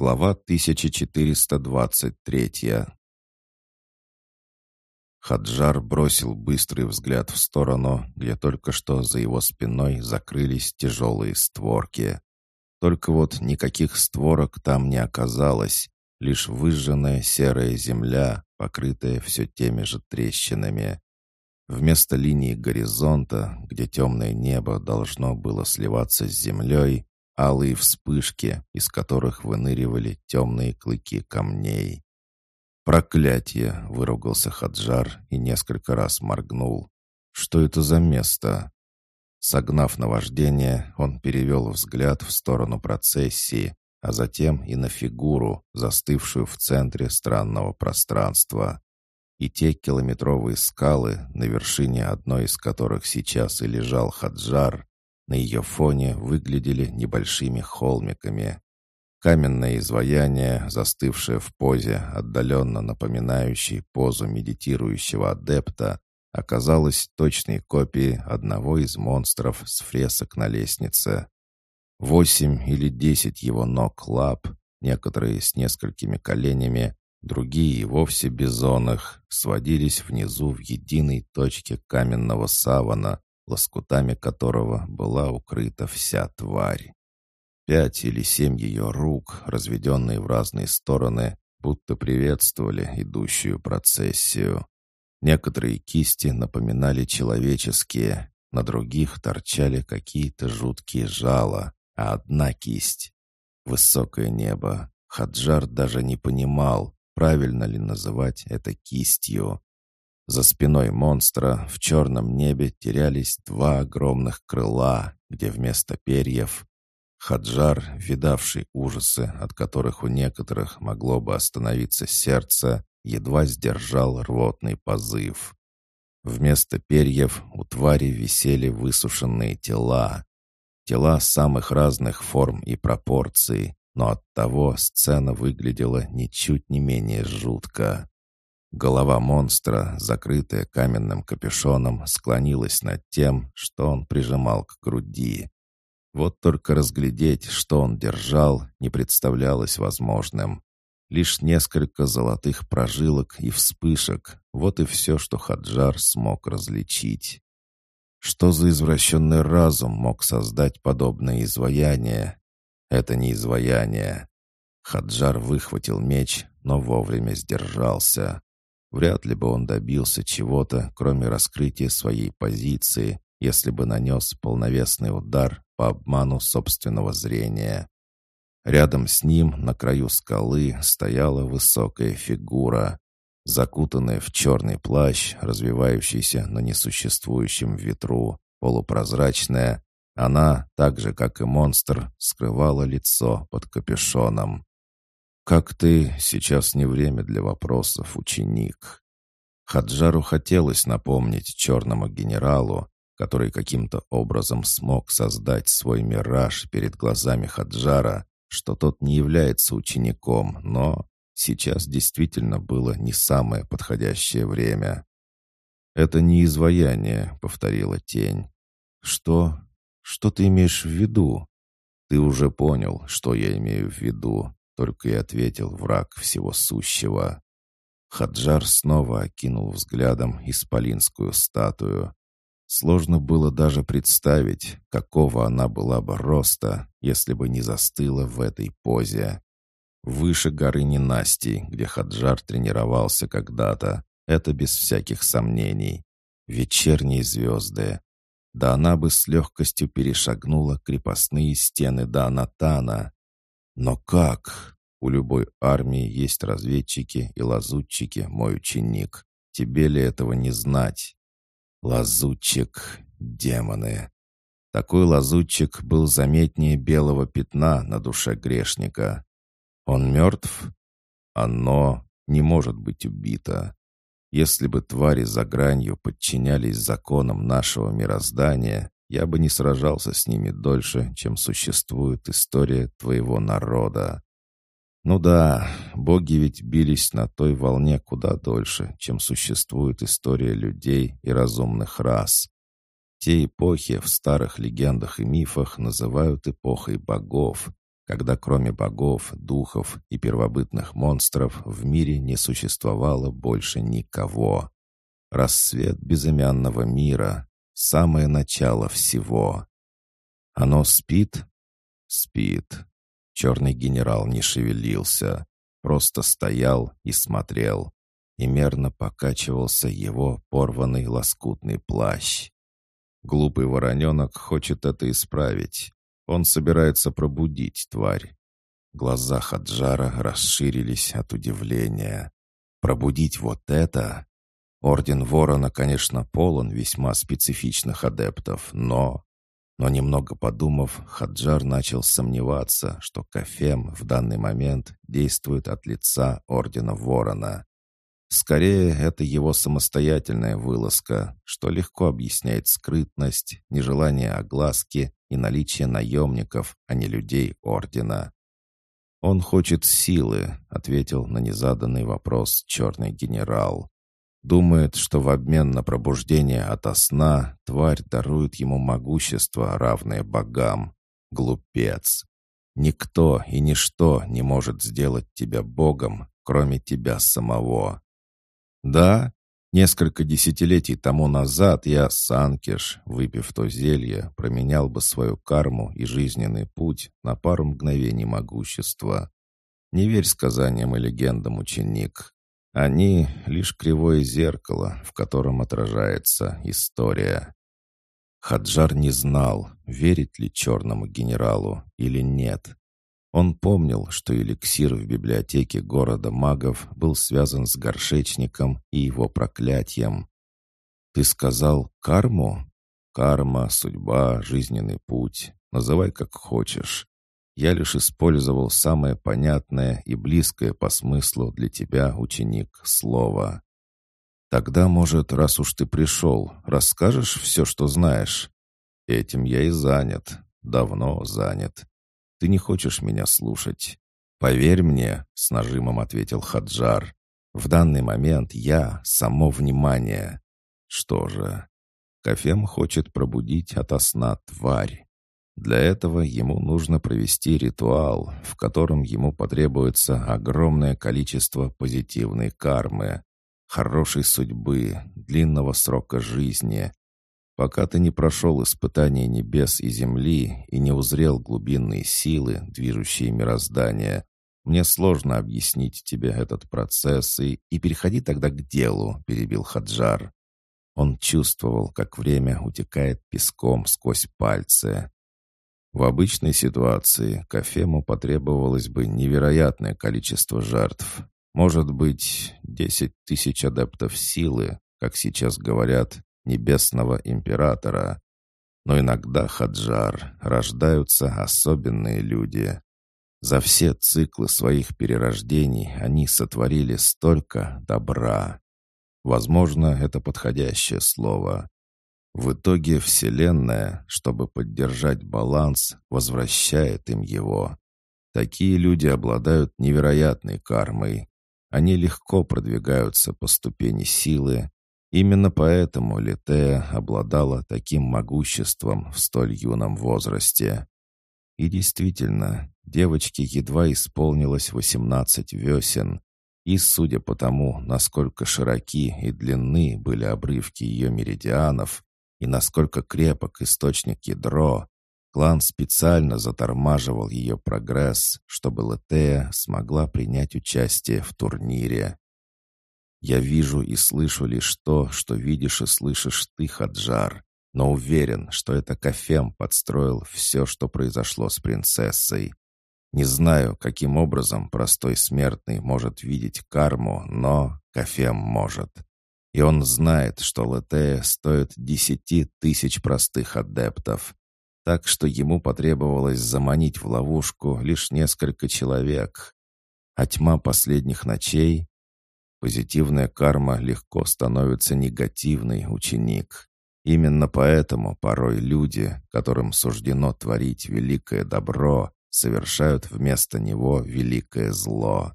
Глава 1423 Хаджар бросил быстрый взгляд в сторону, где только что за его спиной закрылись тяжелые створки. Только вот никаких створок там не оказалось, лишь выжженная серая земля, покрытая все теми же трещинами. Вместо линии горизонта, где темное небо должно было сливаться с землей, алые вспышки, из которых выныривали темные клыки камней. «Проклятие!» — выругался Хаджар и несколько раз моргнул. «Что это за место?» Согнав наваждение, он перевел взгляд в сторону процессии, а затем и на фигуру, застывшую в центре странного пространства. И те километровые скалы, на вершине одной из которых сейчас и лежал Хаджар, на ее фоне выглядели небольшими холмиками. Каменное изваяние, застывшее в позе, отдаленно напоминающей позу медитирующего адепта, оказалось точной копией одного из монстров с фресок на лестнице. Восемь или десять его ног лап, некоторые с несколькими коленями, другие вовсе бизонах, сводились внизу в единой точке каменного савана, лоскутами которого была укрыта вся тварь. Пять или семь ее рук, разведенные в разные стороны, будто приветствовали идущую процессию. Некоторые кисти напоминали человеческие, на других торчали какие-то жуткие жала, а одна кисть — высокое небо. Хаджар даже не понимал, правильно ли называть это кистью. За спиной монстра в черном небе терялись два огромных крыла, где вместо перьев Хаджар, видавший ужасы, от которых у некоторых могло бы остановиться сердце, едва сдержал рвотный позыв. Вместо перьев у твари висели высушенные тела. Тела самых разных форм и пропорций, но оттого сцена выглядела ничуть не менее жутко. Голова монстра, закрытая каменным капюшоном, склонилась над тем, что он прижимал к груди. Вот только разглядеть, что он держал, не представлялось возможным. Лишь несколько золотых прожилок и вспышек — вот и все, что Хаджар смог различить. Что за извращенный разум мог создать подобное изваяние? Это не изваяние. Хаджар выхватил меч, но вовремя сдержался. Вряд ли бы он добился чего-то, кроме раскрытия своей позиции, если бы нанес полновесный удар по обману собственного зрения. Рядом с ним, на краю скалы, стояла высокая фигура. Закутанная в черный плащ, развивающийся на несуществующем ветру, полупрозрачная, она, так же, как и монстр, скрывала лицо под капюшоном. «Как ты? Сейчас не время для вопросов, ученик». Хаджару хотелось напомнить черному генералу, который каким-то образом смог создать свой мираж перед глазами Хаджара, что тот не является учеником, но сейчас действительно было не самое подходящее время. «Это не изваяние», — повторила тень. «Что? Что ты имеешь в виду?» «Ты уже понял, что я имею в виду», только и ответил враг всего сущего. Хаджар снова окинул взглядом исполинскую статую. Сложно было даже представить, какого она была бы роста, если бы не застыла в этой позе. Выше горы ненастий, где Хаджар тренировался когда-то, это без всяких сомнений. Вечерние звезды. Да она бы с легкостью перешагнула крепостные стены Данатана. Но как? У любой армии есть разведчики и лазутчики, мой ученик. Тебе ли этого не знать? Лазутчик, демоны. Такой лазутчик был заметнее белого пятна на душе грешника. Он мертв? Оно не может быть убито. Если бы твари за гранью подчинялись законам нашего мироздания, я бы не сражался с ними дольше, чем существует история твоего народа. Ну да, боги ведь бились на той волне куда дольше, чем существует история людей и разумных рас. Те эпохи в старых легендах и мифах называют эпохой богов, когда кроме богов, духов и первобытных монстров в мире не существовало больше никого. Рассвет безымянного мира, самое начало всего. Оно спит? Спит. Черный генерал не шевелился, просто стоял и смотрел. И мерно покачивался его порванный лоскутный плащ. Глупый вороненок хочет это исправить. Он собирается пробудить тварь. Глаза Хаджара расширились от удивления. Пробудить вот это? Орден Ворона, конечно, полон весьма специфичных адептов, но... Но немного подумав, Хаджар начал сомневаться, что Кафем в данный момент действует от лица Ордена Ворона. Скорее, это его самостоятельная вылазка, что легко объясняет скрытность, нежелание огласки и наличие наемников, а не людей Ордена. «Он хочет силы», — ответил на незаданный вопрос черный генерал. Думает, что в обмен на пробуждение ото сна тварь дарует ему могущество, равное богам. Глупец. Никто и ничто не может сделать тебя богом, кроме тебя самого. Да, несколько десятилетий тому назад я, Санкиш, выпив то зелье, променял бы свою карму и жизненный путь на пару мгновений могущества. Не верь сказаниям и легендам, ученик. Они — лишь кривое зеркало, в котором отражается история. Хаджар не знал, верить ли черному генералу или нет. Он помнил, что эликсир в библиотеке города магов был связан с горшечником и его проклятием. «Ты сказал карму?» «Карма, судьба, жизненный путь. Называй как хочешь. Я лишь использовал самое понятное и близкое по смыслу для тебя, ученик, слово. Тогда, может, раз уж ты пришел, расскажешь все, что знаешь? Этим я и занят, давно занят. Ты не хочешь меня слушать. Поверь мне, с нажимом ответил Хаджар. В данный момент я — само внимание. Что же, Кафем хочет пробудить ото сна тварь. Для этого ему нужно провести ритуал, в котором ему потребуется огромное количество позитивной кармы, хорошей судьбы, длинного срока жизни. Пока ты не прошел испытание небес и земли и не узрел глубинные силы, движущие мироздание, мне сложно объяснить тебе этот процесс, и, и переходи тогда к делу», — перебил Хаджар. Он чувствовал, как время утекает песком сквозь пальцы. В обычной ситуации Кафему потребовалось бы невероятное количество жертв. Может быть, десять тысяч адептов силы, как сейчас говорят, небесного императора. Но иногда, Хаджар, рождаются особенные люди. За все циклы своих перерождений они сотворили столько добра. Возможно, это подходящее слово. В итоге Вселенная, чтобы поддержать баланс, возвращает им его. Такие люди обладают невероятной кармой. Они легко продвигаются по ступени силы. Именно поэтому Литея обладала таким могуществом в столь юном возрасте. И действительно, девочке едва исполнилось 18 весен, и судя по тому, насколько широки и длинны были обрывки ее меридианов, и насколько крепок источник ядро, клан специально затормаживал ее прогресс, чтобы Летея смогла принять участие в турнире. «Я вижу и слышу лишь то, что видишь и слышишь ты, Хаджар, но уверен, что это Кафем подстроил все, что произошло с принцессой. Не знаю, каким образом простой смертный может видеть карму, но Кафем может. И он знает, что Летея стоит десяти тысяч простых адептов. Так что ему потребовалось заманить в ловушку лишь несколько человек. А тьма последних ночей... Позитивная карма легко становится негативной, ученик. Именно поэтому порой люди, которым суждено творить великое добро, совершают вместо него великое зло.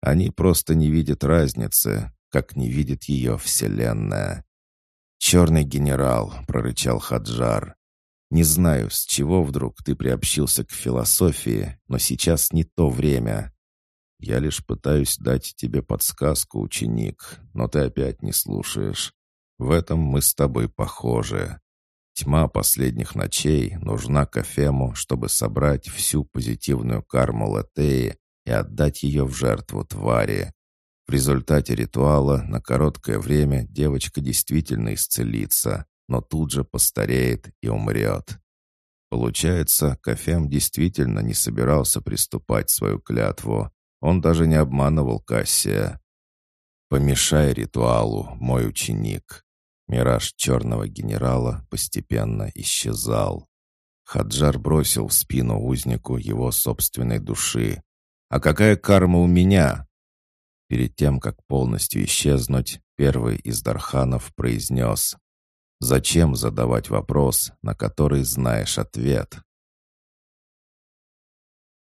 Они просто не видят разницы, как не видит ее Вселенная. «Черный генерал», — прорычал Хаджар. Не знаю, с чего вдруг ты приобщился к философии, но сейчас не то время. Я лишь пытаюсь дать тебе подсказку, ученик, но ты опять не слушаешь. В этом мы с тобой похожи. Тьма последних ночей нужна Кафему, чтобы собрать всю позитивную карму Латеи и отдать ее в жертву твари. В результате ритуала на короткое время девочка действительно исцелится, но тут же постареет и умрет. Получается, Кафем действительно не собирался приступать свою клятву. Он даже не обманывал Кассия. «Помешай ритуалу, мой ученик». Мираж черного генерала постепенно исчезал. Хаджар бросил в спину узнику его собственной души. «А какая карма у меня?» Перед тем, как полностью исчезнуть, первый из Дарханов произнес «Зачем задавать вопрос, на который знаешь ответ?»